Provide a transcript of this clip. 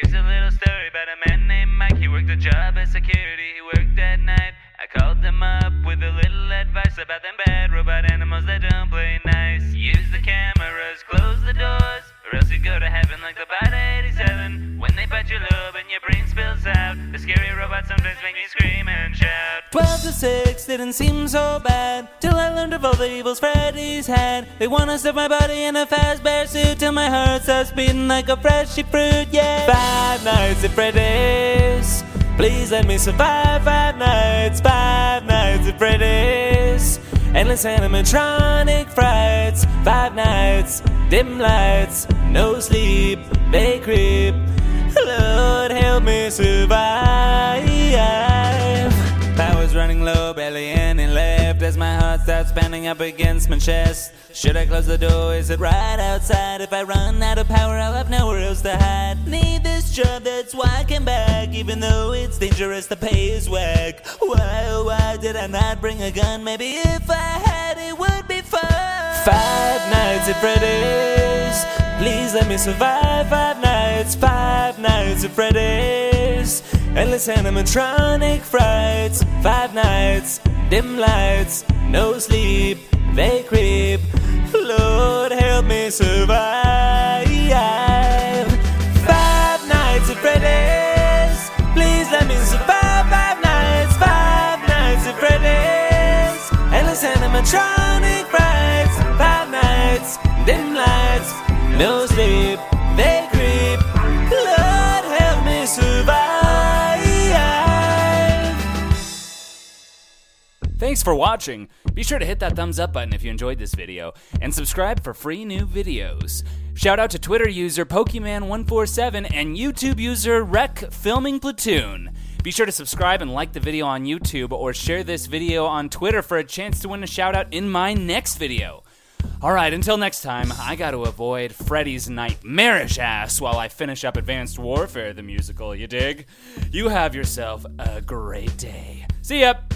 Here's a little story about a man named Mike. He worked a job as security, he worked at night. I called him up with a little advice about them bad robot animals that don't play nice. Use the cameras, close the doors, or else you go to heaven like the Bot the scary robots sometimes make me scream and shout. 12 to 6 didn't seem so bad till I learned of all the evils Freddy's had. They want to stuff my body in a Fazbear suit till my heart starts beating like a freshy fruit, yeah. Five nights at Freddy's. Please let me survive five nights, five nights at Freddy's. Endless animatronic frights, five nights, dim lights, no sleep, they creep. Lord, help me survive. Running low, barely any left as my heart starts pounding up against my chest. Should I close the door? Is it right outside? If I run out of power, I'll have nowhere else to hide. Need this job, that's came back, even though it's dangerous, the pay is whack. Why, why did I not bring a gun? Maybe if I had, it would be fun. Five nights at Freddy's. Please let me survive five nights, five nights at Freddy's. Endless animatronic frights, five nights, dim lights, no sleep, they creep. Lord, help me survive. Five nights at Freddy's. Please let me survive five nights, five nights at Freddy's. Endless animatronic frights, five nights, dim lights, no sleep, they creep. Lord, help me survive. Thanks for watching. Be sure to hit that thumbs up button if you enjoyed this video, and subscribe for free new videos. Shout out to Twitter user Pokemon147 and YouTube user Rec Filming Platoon. Be sure to subscribe and like the video on YouTube or share this video on Twitter for a chance to win a shout out in my next video. Alright, until next time, I gotta avoid Freddy's nightmarish ass while I finish up Advanced Warfare the musical, you dig? You have yourself a great day. See ya!